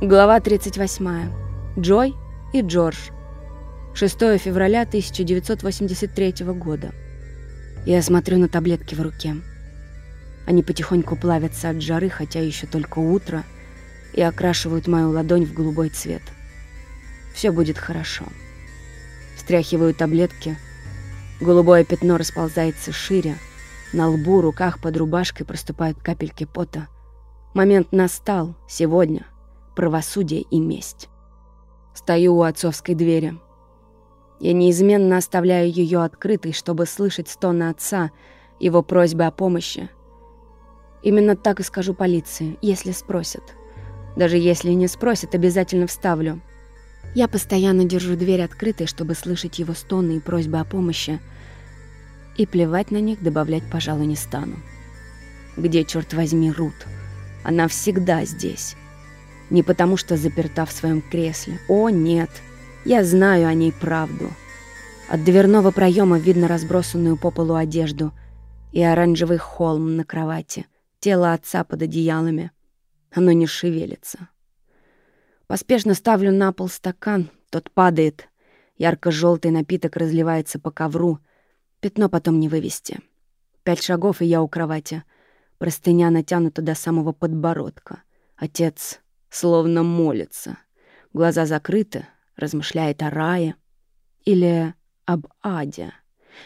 Глава 38. Джой и Джордж. 6 февраля 1983 года. Я смотрю на таблетки в руке. Они потихоньку плавятся от жары, хотя еще только утро, и окрашивают мою ладонь в голубой цвет. Все будет хорошо. Стряхиваю таблетки. Голубое пятно расползается шире. На лбу, руках, под рубашкой проступают капельки пота. Момент настал. Сегодня — правосудие и месть. Стою у отцовской двери. Я неизменно оставляю ее открытой, чтобы слышать стоны отца, его просьбы о помощи. Именно так и скажу полиции, если спросят. Даже если не спросят, обязательно вставлю. Я постоянно держу дверь открытой, чтобы слышать его стоны и просьбы о помощи. И плевать на них добавлять, пожалуй, не стану. Где, черт возьми, Рут? Она всегда здесь. Не потому что заперта в своем кресле. О, нет. Я знаю о ней правду. От дверного проема видно разбросанную по полу одежду и оранжевый холм на кровати, тело отца под одеялами. Оно не шевелится. Поспешно ставлю на пол стакан, тот падает. Ярко-желтый напиток разливается по ковру. Пятно потом не вывести. Пять шагов, и я у кровати. Простыня натянута до самого подбородка. Отец словно молится. Глаза закрыты, размышляет о рае или об аде.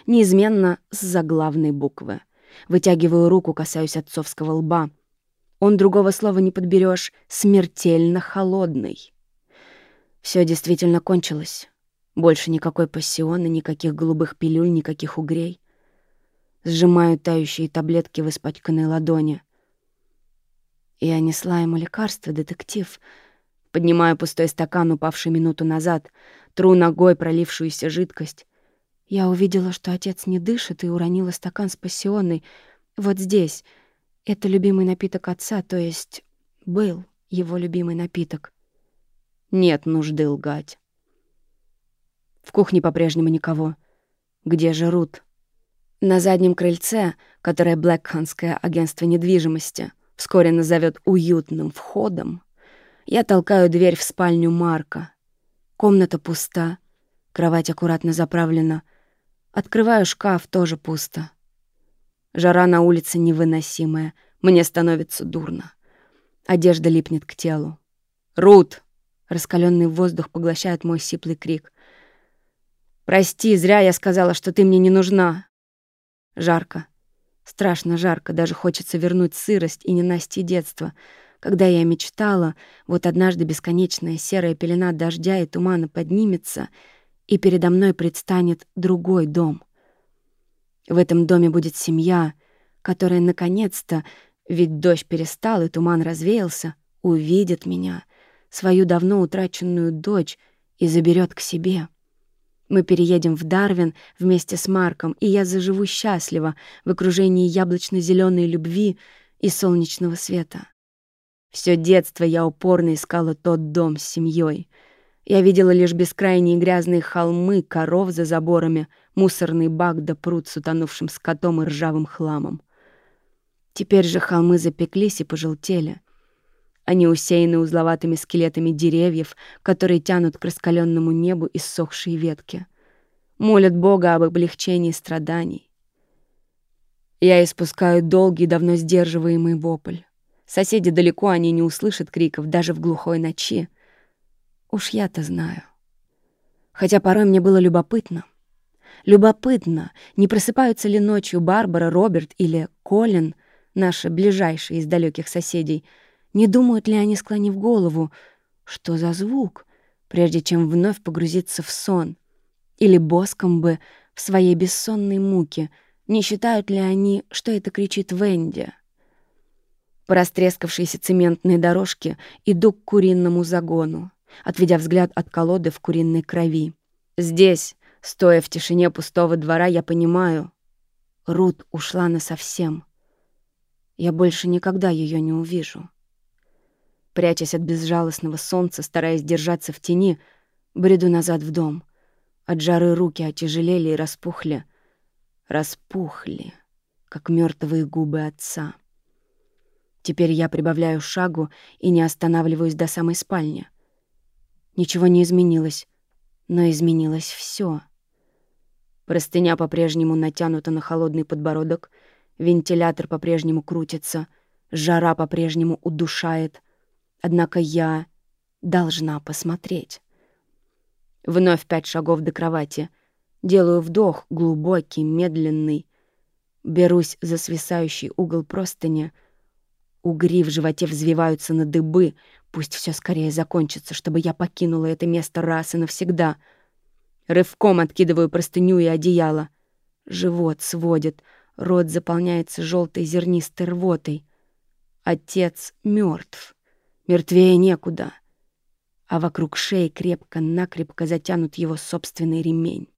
Неизменно с заглавной буквы. Вытягиваю руку, касаюсь отцовского лба. Он другого слова не подберешь, смертельно холодный. Все действительно кончилось. Больше никакой пассиона, никаких голубых пилюль, никаких угрей. Сжимаю тающие таблетки в испачканной ладони — я несла ему лекарство, детектив. Поднимаю пустой стакан, упавший минуту назад, тру ногой пролившуюся жидкость. Я увидела, что отец не дышит, и уронила стакан с пассионной. Вот здесь. Это любимый напиток отца, то есть был его любимый напиток. Нет нужды лгать. В кухне по-прежнему никого. Где же Рут? На заднем крыльце, которое Блэкханское агентство недвижимости — вскоре назовет уютным входом, я толкаю дверь в спальню Марка. Комната пуста, кровать аккуратно заправлена. Открываю шкаф, тоже пусто. Жара на улице невыносимая, мне становится дурно. Одежда липнет к телу. «Рут!» — раскаленный воздух поглощает мой сиплый крик. «Прости, зря я сказала, что ты мне не нужна». Жарко. Страшно жарко, даже хочется вернуть сырость и ненасти детства. Когда я мечтала, вот однажды бесконечная серая пелена дождя и тумана поднимется, и передо мной предстанет другой дом. В этом доме будет семья, которая наконец-то, ведь дождь перестал и туман развеялся, увидит меня, свою давно утраченную дочь, и заберет к себе. Мы переедем в Дарвин вместе с Марком, и я заживу счастливо в окружении яблочно зеленой любви и солнечного света. Все детство я упорно искала тот дом с семьей. Я видела лишь бескрайние грязные холмы, коров за заборами, мусорный бак да пруд с утонувшим скотом и ржавым хламом. Теперь же холмы запеклись и пожелтели. Они усеяны узловатыми скелетами деревьев, которые тянут к раскаленному небу иссохшие ветки. Молят Бога об облегчении страданий. Я испускаю долгий, давно сдерживаемый вопль. Соседи далеко, они не услышат криков, даже в глухой ночи. Уж я-то знаю. Хотя порой мне было любопытно. Любопытно, не просыпаются ли ночью Барбара, Роберт или Колин, наши ближайшие из далеких соседей — не думают ли они, склонив голову, что за звук, прежде чем вновь погрузиться в сон? Или боском бы в своей бессонной муке, не считают ли они, что это кричит Венди? По растрескавшейся цементной дорожке иду к куриному загону, отведя взгляд от колоды в куриной крови. Здесь, стоя в тишине пустого двора, я понимаю, Рут ушла насовсем. Я больше никогда ее не увижу. Прячась от безжалостного солнца, стараясь держаться в тени, бреду назад в дом. От жары руки отяжелели и распухли. Распухли, как мертвые губы отца. Теперь я прибавляю шагу и не останавливаюсь до самой спальни. Ничего не изменилось, но изменилось все. Простыня по-прежнему натянута на холодный подбородок, вентилятор по-прежнему крутится, жара по-прежнему удушает. Однако я должна посмотреть. Вновь пять шагов до кровати. Делаю вдох, глубокий, медленный. Берусь за свисающий угол простыни. Угри в животе взвиваются на дыбы. Пусть все скорее закончится, чтобы я покинула это место раз и навсегда. Рывком откидываю простыню и одеяло. Живот сводит, рот заполняется желтой зернистой рвотой. Отец мертв, Мертвее некуда. А вокруг шеи крепко-накрепко затянут его собственный ремень.